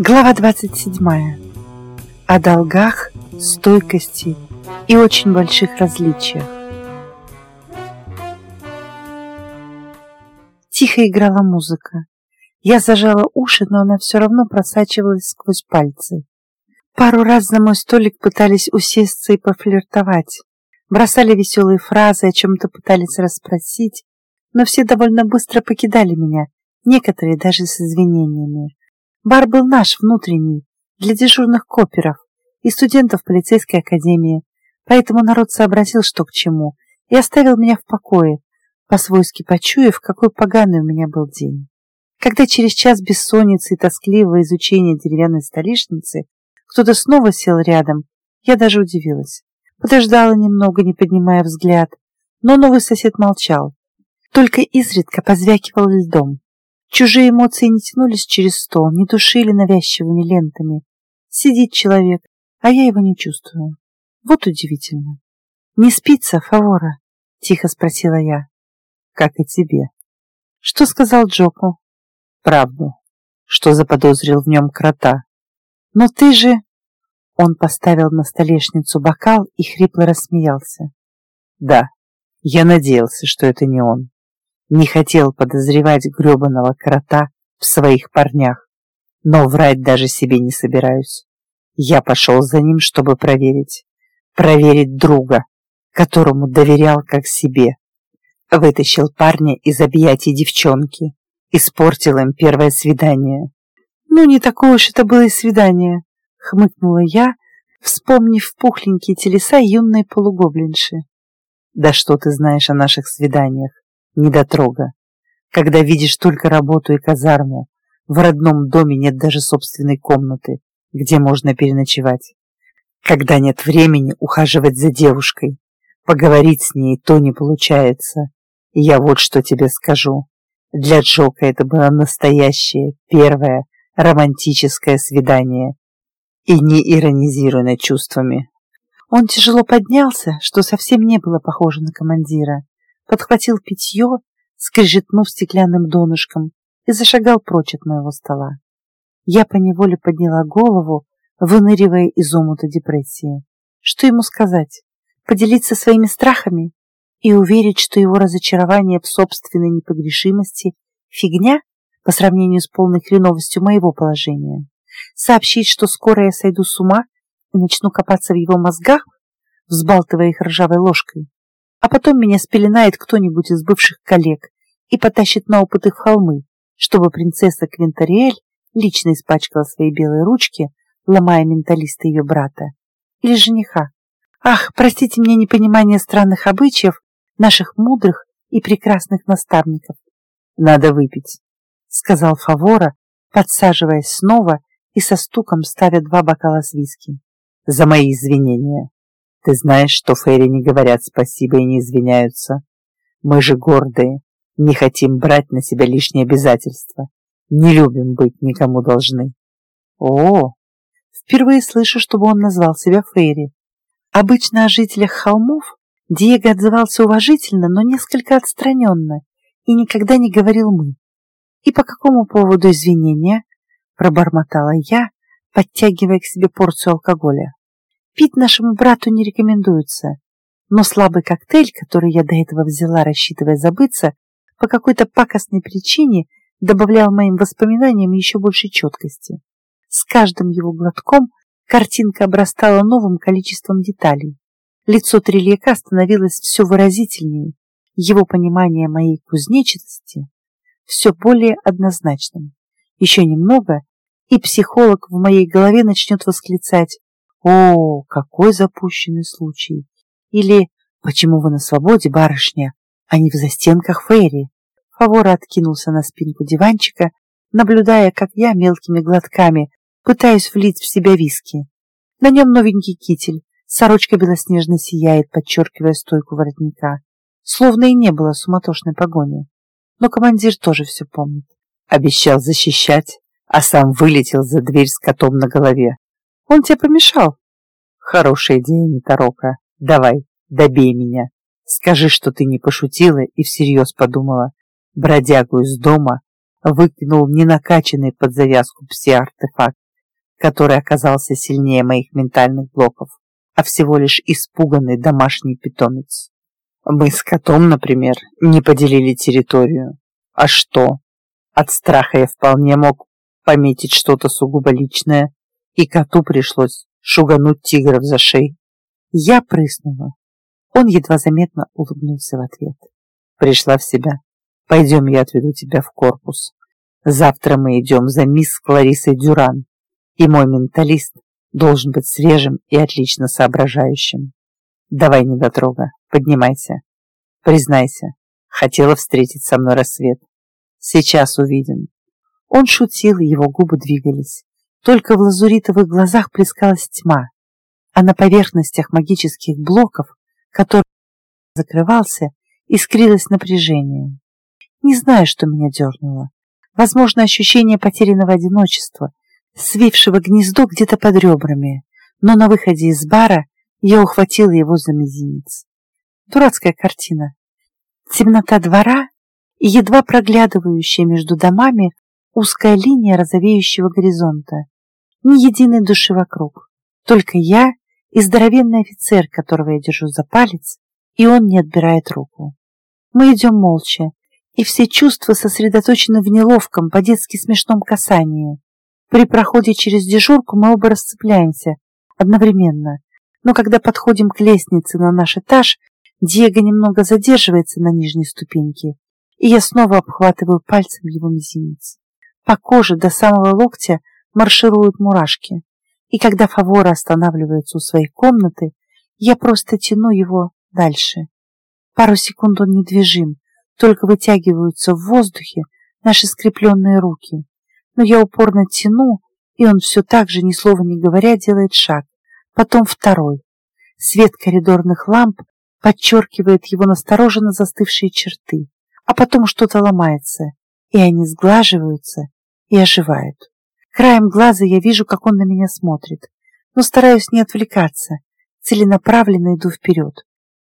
Глава 27. О долгах, стойкости и очень больших различиях. Тихо играла музыка. Я зажала уши, но она все равно просачивалась сквозь пальцы. Пару раз за мой столик пытались усесться и пофлиртовать. Бросали веселые фразы, о чем-то пытались расспросить, но все довольно быстро покидали меня, некоторые даже с извинениями. Бар был наш, внутренний, для дежурных коперов и студентов полицейской академии, поэтому народ сообразил, что к чему, и оставил меня в покое, по-свойски почуяв, какой поганый у меня был день. Когда через час бессонницы и тоскливого изучения деревянной столешницы кто-то снова сел рядом, я даже удивилась. Подождала немного, не поднимая взгляд, но новый сосед молчал, только изредка позвякивал льдом. Чужие эмоции не тянулись через стол, не душили навязчивыми лентами. Сидит человек, а я его не чувствую. Вот удивительно. «Не спится, Фавора?» — тихо спросила я. «Как и тебе». «Что сказал Джоку?» «Правду. Что заподозрил в нем крота». «Но ты же...» Он поставил на столешницу бокал и хрипло рассмеялся. «Да, я надеялся, что это не он не хотел подозревать гребаного крота в своих парнях, но врать даже себе не собираюсь. Я пошел за ним, чтобы проверить. Проверить друга, которому доверял как себе. Вытащил парня из объятий девчонки. Испортил им первое свидание. «Ну, не такое уж это было и свидание», — хмыкнула я, вспомнив пухленькие телеса юной полугоблинши. «Да что ты знаешь о наших свиданиях? Недотрога. Когда видишь только работу и казарму, в родном доме нет даже собственной комнаты, где можно переночевать. Когда нет времени ухаживать за девушкой, поговорить с ней то не получается. И я вот что тебе скажу. Для Джока это было настоящее, первое, романтическое свидание. И не иронизируй над чувствами. Он тяжело поднялся, что совсем не было похоже на командира подхватил питье, скрежетнув стеклянным донышком, и зашагал прочь от моего стола. Я поневоле подняла голову, выныривая из омута депрессии. Что ему сказать? Поделиться своими страхами и уверить, что его разочарование в собственной непогрешимости – фигня по сравнению с полной хреновостью моего положения? Сообщить, что скоро я сойду с ума и начну копаться в его мозгах, взбалтывая их ржавой ложкой? А потом меня спеленает кто-нибудь из бывших коллег и потащит на опыты в холмы, чтобы принцесса Квинтариэль лично испачкала свои белые ручки, ломая менталиста ее брата. Или жениха. Ах, простите мне непонимание странных обычаев наших мудрых и прекрасных наставников. Надо выпить, сказал Фавора, подсаживаясь снова и со стуком ставя два бокала с виски. За мои извинения. Ты знаешь, что Фейри не говорят спасибо и не извиняются. Мы же гордые, не хотим брать на себя лишние обязательства, не любим быть никому должны. О, впервые слышу, чтобы он назвал себя Фейри. Обычно о жителях холмов Диего отзывался уважительно, но несколько отстраненно и никогда не говорил «мы». «И по какому поводу извинения?» – пробормотала я, подтягивая к себе порцию алкоголя. Пить нашему брату не рекомендуется, но слабый коктейль, который я до этого взяла, рассчитывая забыться, по какой-то пакостной причине добавлял моим воспоминаниям еще больше четкости. С каждым его глотком картинка обрастала новым количеством деталей. Лицо Трильяка становилось все выразительнее, его понимание моей кузнечности все более однозначным. Еще немного, и психолог в моей голове начнет восклицать о, какой запущенный случай! Или почему вы на свободе, барышня, а не в застенках Фейри? Фавора откинулся на спинку диванчика, наблюдая, как я мелкими глотками пытаюсь влить в себя виски. На нем новенький китель, сорочка белоснежно сияет, подчеркивая стойку воротника. Словно и не было суматошной погони. Но командир тоже все помнит. Обещал защищать, а сам вылетел за дверь с котом на голове. Он тебе помешал? Хорошая идея, Нитарока. Давай, добей меня. Скажи, что ты не пошутила и всерьез подумала. Бродягу из дома выкинул ненакачанный под завязку пси-артефакт. который оказался сильнее моих ментальных блоков, а всего лишь испуганный домашний питомец. Мы с котом, например, не поделили территорию. А что? От страха я вполне мог пометить что-то сугубо личное, и коту пришлось шугануть тигров за шею. Я прыснула. Он едва заметно улыбнулся в ответ. Пришла в себя. Пойдем, я отведу тебя в корпус. Завтра мы идем за мисс Кларисой Дюран, и мой менталист должен быть свежим и отлично соображающим. Давай, недотрога, поднимайся. Признайся, хотела встретить со мной рассвет. Сейчас увидим. Он шутил, и его губы двигались. Только в лазуритовых глазах плескалась тьма, а на поверхностях магических блоков, который закрывался, искрилось напряжение. Не знаю, что меня дернуло. Возможно, ощущение потерянного одиночества, свившего гнездо где-то под ребрами, но на выходе из бара я ухватила его за мизинец. Дурацкая картина. Темнота двора и едва проглядывающая между домами узкая линия розовеющего горизонта. Ни единой души вокруг. Только я и здоровенный офицер, которого я держу за палец, и он не отбирает руку. Мы идем молча, и все чувства сосредоточены в неловком, по-детски смешном касании. При проходе через дежурку мы оба расцепляемся одновременно, но когда подходим к лестнице на наш этаж, Диего немного задерживается на нижней ступеньке, и я снова обхватываю пальцем его мизинец. По коже до самого локтя маршируют мурашки, и когда Фавора останавливается у своей комнаты, я просто тяну его дальше. Пару секунд он недвижим, только вытягиваются в воздухе наши скрепленные руки. Но я упорно тяну, и он все так же, ни слова не говоря, делает шаг. Потом второй. Свет коридорных ламп подчеркивает его настороженно застывшие черты. А потом что-то ломается, и они сглаживаются и оживают. Краем глаза я вижу, как он на меня смотрит, но стараюсь не отвлекаться, целенаправленно иду вперед.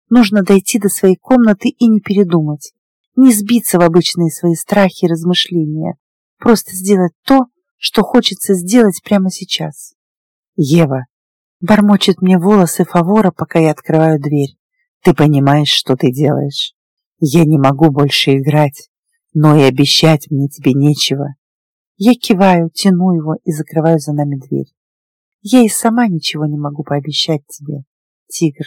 Нужно дойти до своей комнаты и не передумать, не сбиться в обычные свои страхи и размышления, просто сделать то, что хочется сделать прямо сейчас. Ева, бормочет мне волосы Фавора, пока я открываю дверь. Ты понимаешь, что ты делаешь? Я не могу больше играть, но и обещать мне тебе нечего. Я киваю, тяну его и закрываю за нами дверь. Я и сама ничего не могу пообещать тебе, тигр.